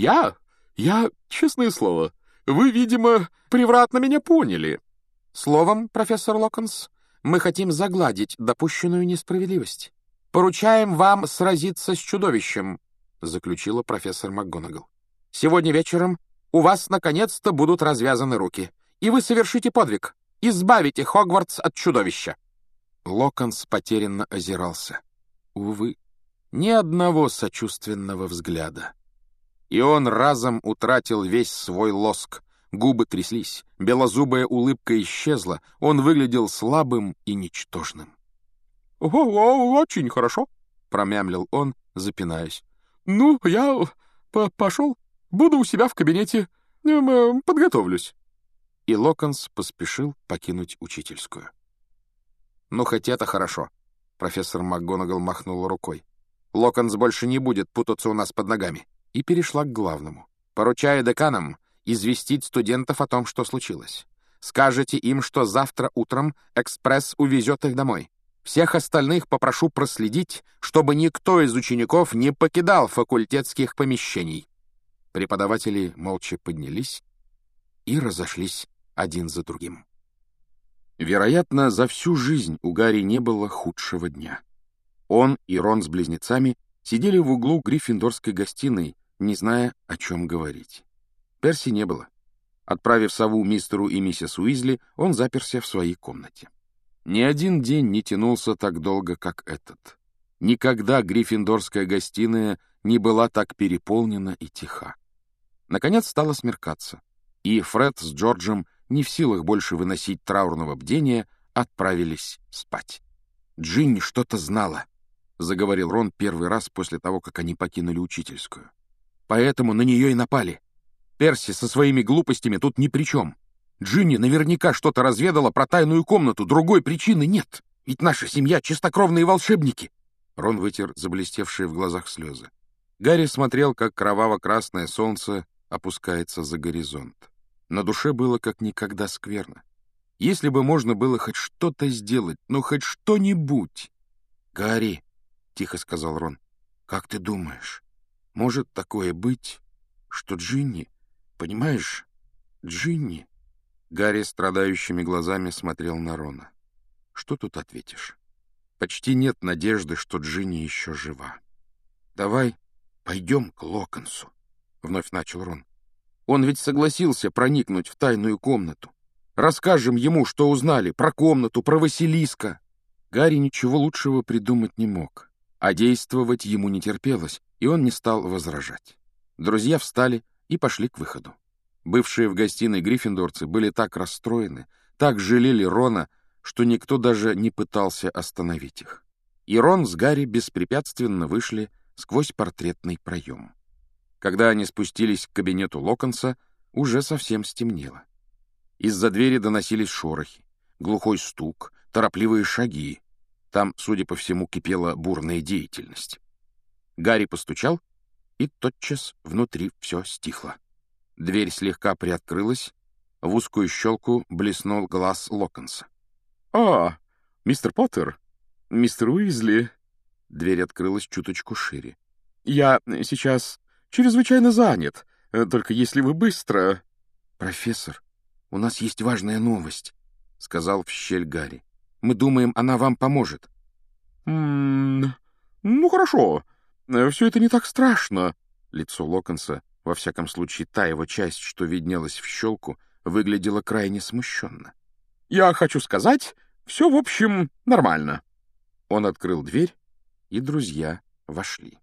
Я? Я, честное слово, вы, видимо, превратно меня поняли. Словом, профессор Локонс, мы хотим загладить допущенную несправедливость. Поручаем вам сразиться с чудовищем, заключила профессор МакГонагал. Сегодня вечером у вас наконец-то будут развязаны руки, и вы совершите подвиг. Избавите Хогвартс от чудовища. Локонс потерянно озирался. Увы, ни одного сочувственного взгляда. И он разом утратил весь свой лоск. Губы тряслись, белозубая улыбка исчезла, он выглядел слабым и ничтожным. — Очень хорошо, — промямлил он, запинаясь. — Ну, я пошел, буду у себя в кабинете, эм, подготовлюсь. И Локонс поспешил покинуть учительскую. «Ну, хоть это хорошо», — профессор МакГонагал махнул рукой. «Локонс больше не будет путаться у нас под ногами». И перешла к главному. «Поручаю деканам известить студентов о том, что случилось. Скажете им, что завтра утром экспресс увезет их домой. Всех остальных попрошу проследить, чтобы никто из учеников не покидал факультетских помещений». Преподаватели молча поднялись и разошлись один за другим. Вероятно, за всю жизнь у Гарри не было худшего дня. Он и Рон с близнецами сидели в углу гриффиндорской гостиной, не зная, о чем говорить. Перси не было. Отправив сову мистеру и миссис Уизли, он заперся в своей комнате. Ни один день не тянулся так долго, как этот. Никогда гриффиндорская гостиная не была так переполнена и тиха. Наконец стало смеркаться, и Фред с Джорджем не в силах больше выносить траурного бдения, отправились спать. Джинни что-то знала, — заговорил Рон первый раз после того, как они покинули учительскую. Поэтому на нее и напали. Перси со своими глупостями тут ни при чем. Джинни наверняка что-то разведала про тайную комнату, другой причины нет. Ведь наша семья — чистокровные волшебники. Рон вытер заблестевшие в глазах слезы. Гарри смотрел, как кроваво-красное солнце опускается за горизонт. На душе было как никогда скверно. Если бы можно было хоть что-то сделать, ну хоть что-нибудь. — Гарри, — тихо сказал Рон, — как ты думаешь, может такое быть, что Джинни, понимаешь, Джинни... Гарри страдающими глазами смотрел на Рона. Что тут ответишь? Почти нет надежды, что Джинни еще жива. — Давай пойдем к Локонсу, — вновь начал Рон. Он ведь согласился проникнуть в тайную комнату. Расскажем ему, что узнали про комнату, про Василиска. Гарри ничего лучшего придумать не мог, а действовать ему не терпелось, и он не стал возражать. Друзья встали и пошли к выходу. Бывшие в гостиной гриффиндорцы были так расстроены, так жалели Рона, что никто даже не пытался остановить их. И Рон с Гарри беспрепятственно вышли сквозь портретный проем. Когда они спустились к кабинету Локонса, уже совсем стемнело. Из-за двери доносились шорохи, глухой стук, торопливые шаги. Там, судя по всему, кипела бурная деятельность. Гарри постучал, и тотчас внутри все стихло. Дверь слегка приоткрылась, в узкую щелку блеснул глаз Локонса. «А, мистер Поттер, мистер Уизли...» Дверь открылась чуточку шире. «Я сейчас чрезвычайно занят. Только если вы быстро...» «Профессор, у нас есть важная новость», — сказал в щель Гарри. «Мы думаем, она вам поможет». «М -м, «Ну, хорошо. Все это не так страшно». Лицо Локонса, во всяком случае та его часть, что виднелась в щелку, выглядело крайне смущенно. «Я хочу сказать, все, в общем, нормально». Он открыл дверь, и друзья вошли.